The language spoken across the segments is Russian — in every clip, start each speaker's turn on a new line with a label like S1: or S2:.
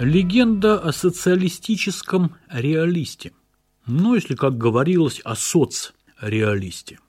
S1: Легенда о социалистическом реалисте. Ну, если, как говорилось, о соцреалисте.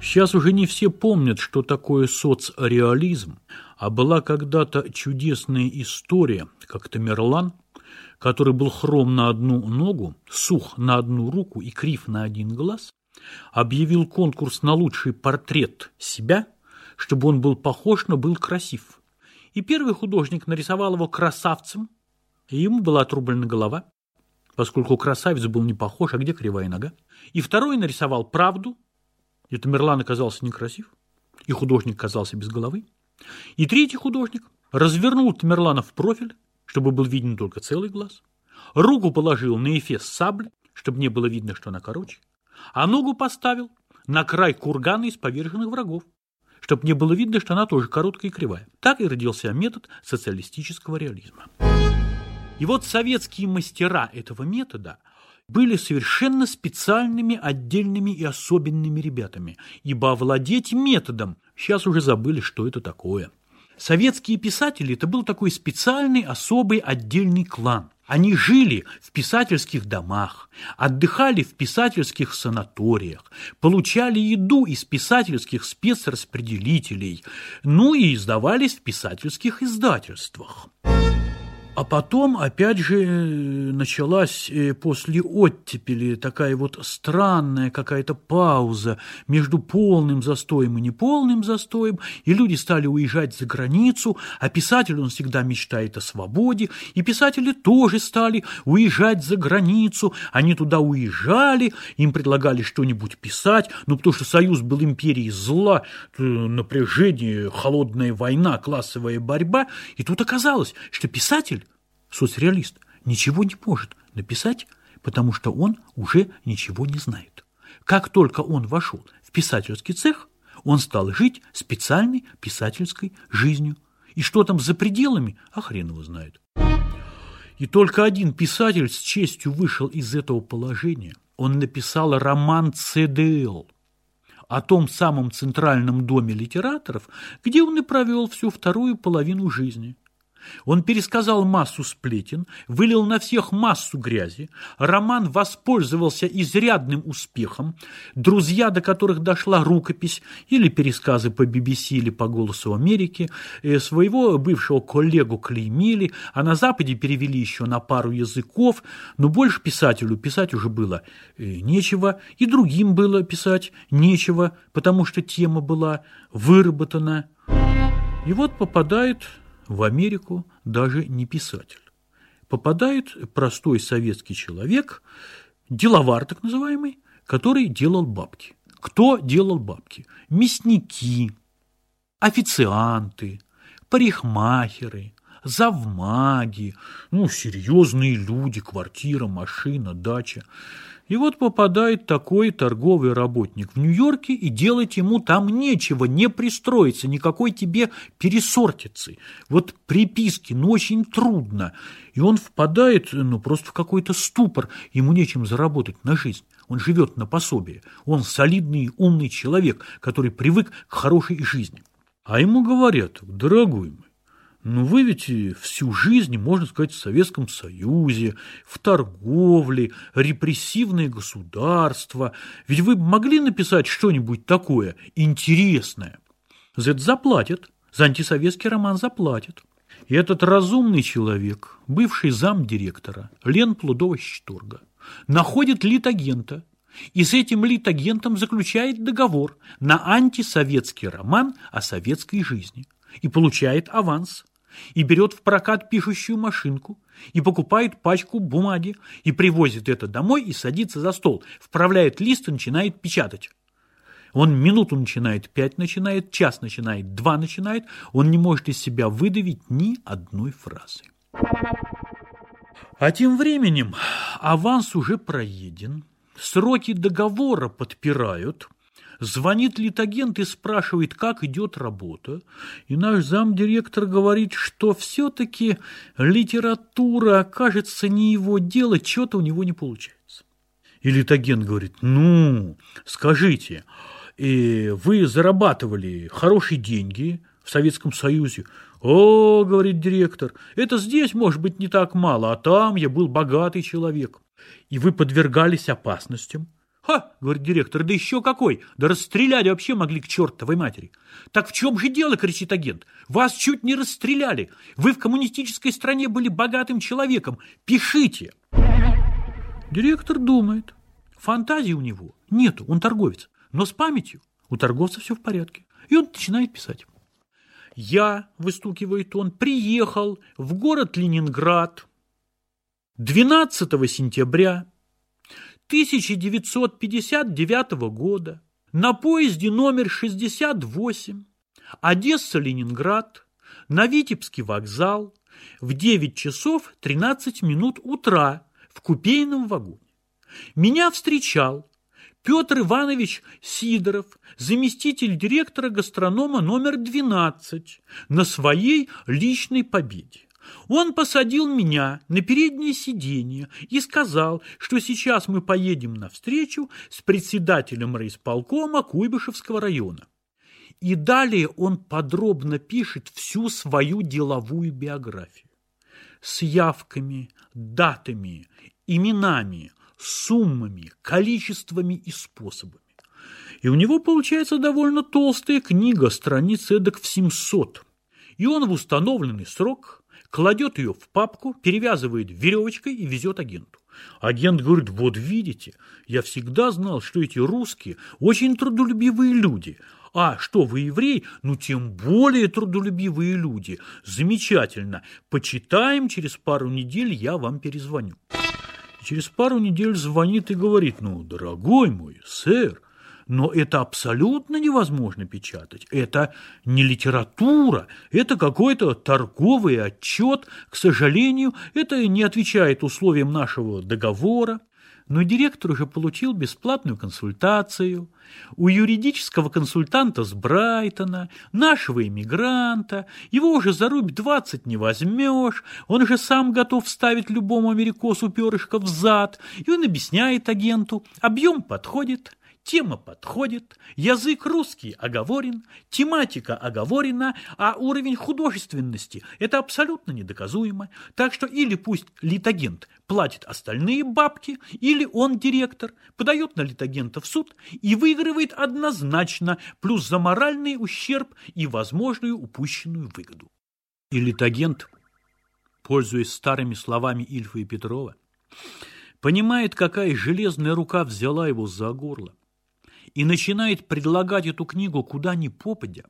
S1: Сейчас уже не все помнят, что такое соцреализм, а была когда-то чудесная история, как Тамерлан, который был хром на одну ногу, сух на одну руку и крив на один глаз, объявил конкурс на лучший портрет себя, чтобы он был похож, но был красив – и первый художник нарисовал его красавцем, и ему была отрублена голова, поскольку красавец был не похож, а где кривая нога. И второй нарисовал правду, и Тамерлан оказался некрасив, и художник оказался без головы. И третий художник развернул Тамерлана в профиль, чтобы был виден только целый глаз, руку положил на эфес сабли, чтобы не было видно, что она короче, а ногу поставил на край кургана из поверженных врагов, чтобы не было видно, что она тоже короткая и кривая. Так и родился метод социалистического реализма. И вот советские мастера этого метода были совершенно специальными, отдельными и особенными ребятами, ибо овладеть методом, сейчас уже забыли, что это такое. Советские писатели – это был такой специальный, особый, отдельный клан – они жили в писательских домах, отдыхали в писательских санаториях, получали еду из писательских спецраспределителей, ну и издавались в писательских издательствах. А потом, опять же, началась э, после оттепели такая вот странная какая-то пауза между полным застоем и неполным застоем, и люди стали уезжать за границу, а писатель, он всегда мечтает о свободе, и писатели тоже стали уезжать за границу, они туда уезжали, им предлагали что-нибудь писать, ну, потому что Союз был империей зла, э, напряжение, холодная война, классовая борьба, и тут оказалось, что писатель соцреалист ничего не может написать, потому что он уже ничего не знает. Как только он вошел в писательский цех, он стал жить специальной писательской жизнью. И что там за пределами, а хрен его знает. И только один писатель с честью вышел из этого положения. Он написал роман «ЦДЛ» о том самом центральном доме литераторов, где он и провел всю вторую половину жизни – он пересказал массу сплетен, вылил на всех массу грязи. Роман воспользовался изрядным успехом. Друзья, до которых дошла рукопись, или пересказы по BBC или по «Голосу Америки», э, своего бывшего коллегу клеймили, а на Западе перевели еще на пару языков, но больше писателю писать уже было э, нечего, и другим было писать нечего, потому что тема была выработана. И вот попадает в Америку даже не писатель. Попадает простой советский человек, деловар так называемый, который делал бабки. Кто делал бабки? Мясники, официанты, парикмахеры, завмаги, ну, серьезные люди, квартира, машина, дача. И вот попадает такой торговый работник в Нью-Йорке, и делать ему там нечего, не пристроиться, никакой тебе пересортицы. Вот приписки, ну, очень трудно. И он впадает, ну, просто в какой-то ступор, ему нечем заработать на жизнь. Он живет на пособие. Он солидный, умный человек, который привык к хорошей жизни. А ему говорят, дорогой мой, но вы ведь всю жизнь, можно сказать, в Советском Союзе, в торговле, репрессивное государство. Ведь вы могли написать что-нибудь такое интересное. Это заплатят, за антисоветский роман заплатят. И этот разумный человек, бывший замдиректора Лен Плудова-Щторга, находит литагента и с этим литагентом заключает договор на антисоветский роман о советской жизни и получает аванс – и берет в прокат пишущую машинку, и покупает пачку бумаги, и привозит это домой и садится за стол, вправляет лист и начинает печатать. Он минуту начинает, пять начинает, час начинает, два начинает, он не может из себя выдавить ни одной фразы. А тем временем аванс уже проеден, сроки договора подпирают – Звонит литагент и спрашивает, как идет работа. И наш замдиректор говорит, что все-таки литература, окажется, не его дело, что-то у него не получается. И литагент говорит, ну, скажите, э, вы зарабатывали хорошие деньги, в Советском Союзе. О, говорит директор, это здесь, может быть, не так мало, а там я был богатый человек. И вы подвергались опасностям. «Ха!» — говорит директор. «Да еще какой! Да расстреляли вообще могли к чертовой матери!» «Так в чем же дело?» — кричит агент. «Вас чуть не расстреляли! Вы в коммунистической стране были богатым человеком! Пишите!» Директор думает. Фантазии у него нету, он торговец. Но с памятью у торговца все в порядке. И он начинает писать. «Я», — выстукивает он, — «приехал в город Ленинград 12 сентября 1959 года на поезде номер 68 Одесса-Ленинград на Витебский вокзал в 9 часов 13 минут утра в купейном вагоне. Меня встречал Петр Иванович Сидоров, заместитель директора гастронома номер 12, на своей личной победе. Он посадил меня на переднее сиденье и сказал, что сейчас мы поедем на встречу с председателем райисполкома Куйбышевского района. И далее он подробно пишет всю свою деловую биографию с явками, датами, именами, суммами, количествами и способами. И у него получается довольно толстая книга, страниц эдак в 700. И он в установленный срок кладет ее в папку, перевязывает веревочкой и везет агенту. Агент говорит, вот видите, я всегда знал, что эти русские очень трудолюбивые люди. А что вы еврей? Ну, тем более трудолюбивые люди. Замечательно. Почитаем, через пару недель я вам перезвоню. Через пару недель звонит и говорит, ну, дорогой мой, сэр, но это абсолютно невозможно печатать. Это не литература, это какой-то торговый отчет. К сожалению, это не отвечает условиям нашего договора. Но директор уже получил бесплатную консультацию. У юридического консультанта с Брайтона, нашего иммигранта, его уже за рубь двадцать не возьмешь, он же сам готов ставить любому америкосу перышко в зад, и он объясняет агенту, объем подходит, Тема подходит, язык русский оговорен, тематика оговорена, а уровень художественности – это абсолютно недоказуемо. Так что или пусть литагент платит остальные бабки, или он, директор, подает на литагента в суд и выигрывает однозначно, плюс за моральный ущерб и возможную упущенную выгоду. И литагент, пользуясь старыми словами Ильфа и Петрова, понимает, какая железная рука взяла его за горло и начинает предлагать эту книгу куда ни попадя,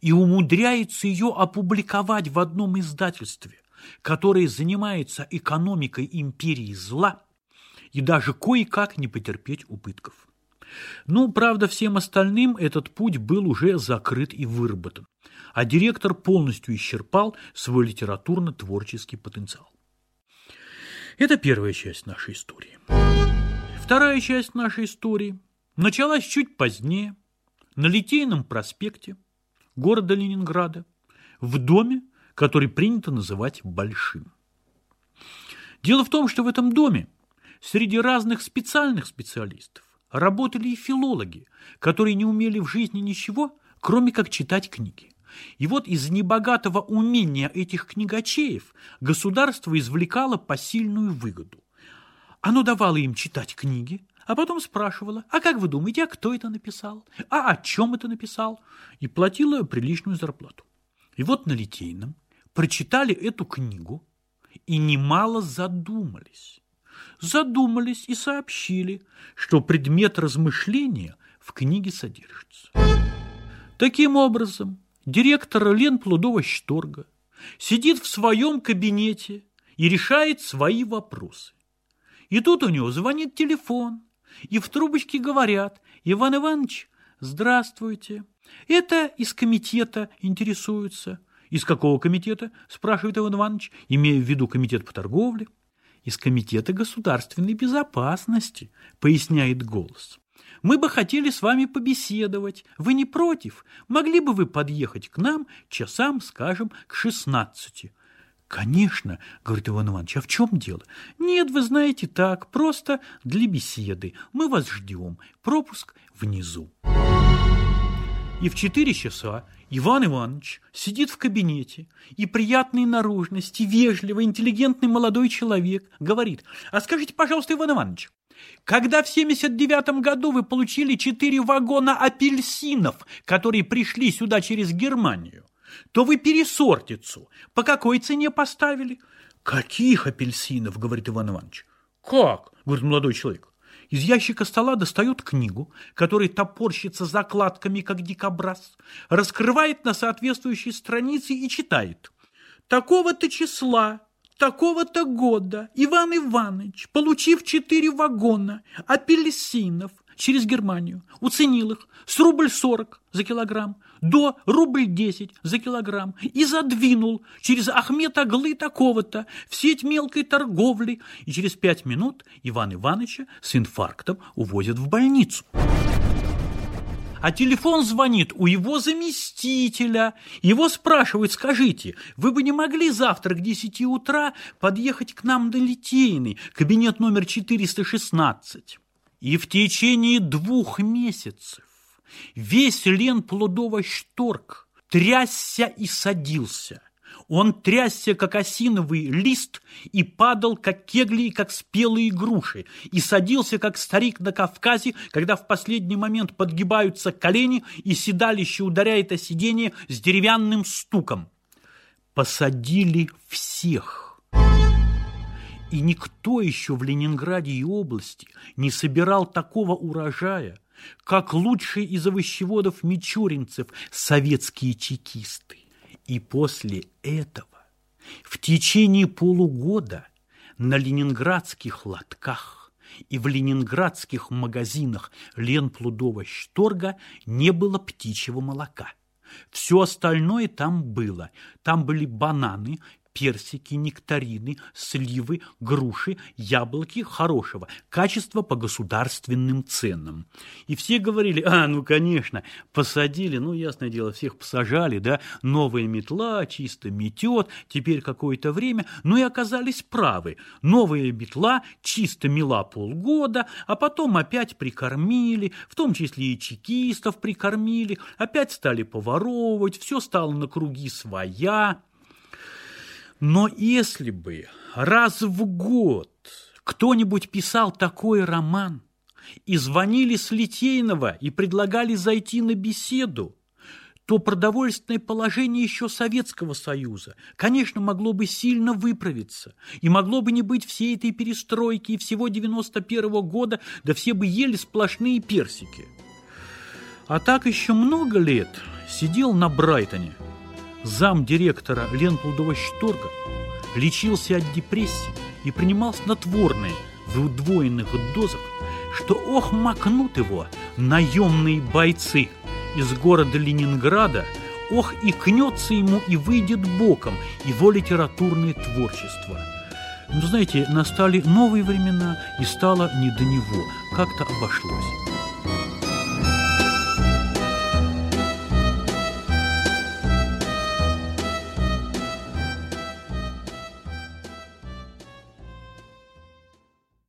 S1: и умудряется ее опубликовать в одном издательстве, которое занимается экономикой империи зла, и даже кое-как не потерпеть убытков. Ну, правда, всем остальным этот путь был уже закрыт и выработан, а директор полностью исчерпал свой литературно-творческий потенциал. Это первая часть нашей истории. Вторая часть нашей истории началась чуть позднее, на Литейном проспекте города Ленинграда, в доме, который принято называть Большим. Дело в том, что в этом доме среди разных специальных специалистов работали и филологи, которые не умели в жизни ничего, кроме как читать книги. И вот из небогатого умения этих книгачеев государство извлекало посильную выгоду. Оно давало им читать книги, а потом спрашивала, а как вы думаете, а кто это написал? А о чем это написал? И платила приличную зарплату. И вот на Литейном прочитали эту книгу и немало задумались. Задумались и сообщили, что предмет размышления в книге содержится. Таким образом, директор Лен Плудова-Шторга сидит в своем кабинете и решает свои вопросы. И тут у него звонит телефон, и в трубочке говорят «Иван Иванович, здравствуйте». Это из комитета интересуются. «Из какого комитета?» – спрашивает Иван Иванович, имея в виду комитет по торговле. «Из комитета государственной безопасности», – поясняет голос. «Мы бы хотели с вами побеседовать. Вы не против? Могли бы вы подъехать к нам часам, скажем, к шестнадцати?» «Конечно», — говорит Иван Иванович, — «а в чем дело?» «Нет, вы знаете, так, просто для беседы. Мы вас ждем. Пропуск внизу». И в четыре часа Иван Иванович сидит в кабинете, и приятной наружности, вежливый, интеллигентный молодой человек говорит, «А скажите, пожалуйста, Иван Иванович, когда в 79 году вы получили четыре вагона апельсинов, которые пришли сюда через Германию, то вы пересортицу по какой цене поставили?» «Каких апельсинов?» – говорит Иван Иванович. «Как?» – говорит молодой человек. Из ящика стола достает книгу, которая топорщится закладками, как дикобраз, раскрывает на соответствующей странице и читает. Такого-то числа, такого-то года Иван Иванович, получив четыре вагона апельсинов через Германию, уценил их с рубль сорок за килограмм, до рубль 10 за килограмм и задвинул через Ахмета Аглы такого-то в сеть мелкой торговли, и через пять минут Иван Ивановича с инфарктом увозят в больницу. А телефон звонит у его заместителя. Его спрашивают, скажите, вы бы не могли завтра к 10 утра подъехать к нам на Литейный, кабинет номер 416? И в течение двух месяцев Весь лен плодово шторг трясся и садился. Он трясся, как осиновый лист, и падал, как кегли и как спелые груши, и садился, как старик на Кавказе, когда в последний момент подгибаются колени, и седалище ударяет о сиденье с деревянным стуком. Посадили всех. И никто еще в Ленинграде и области не собирал такого урожая, как лучшие из овощеводов-мичуринцев советские чекисты. И после этого в течение полугода на ленинградских лотках и в ленинградских магазинах Ленплудова-Шторга не было птичьего молока. Все остальное там было. Там были бананы, персики, нектарины, сливы, груши, яблоки хорошего, качества по государственным ценам. И все говорили, а, ну, конечно, посадили, ну, ясное дело, всех посажали, да, новая метла чисто метет, теперь какое-то время, ну и оказались правы. Новая метла чисто мела полгода, а потом опять прикормили, в том числе и чекистов прикормили, опять стали поворовывать, все стало на круги своя. Но если бы раз в год кто-нибудь писал такой роман, и звонили с Литейного и предлагали зайти на беседу, то продовольственное положение еще Советского Союза, конечно, могло бы сильно выправиться, и могло бы не быть всей этой перестройки и всего 91 -го года, да все бы ели сплошные персики. А так еще много лет сидел на Брайтоне – зам директора Ленплудова Шторга, лечился от депрессии и принимал снотворные в удвоенных дозах, что ох макнут его наемные бойцы из города Ленинграда, ох и кнется ему и выйдет боком его литературное творчество. Но, знаете, настали новые времена, и стало не до него, как-то обошлось.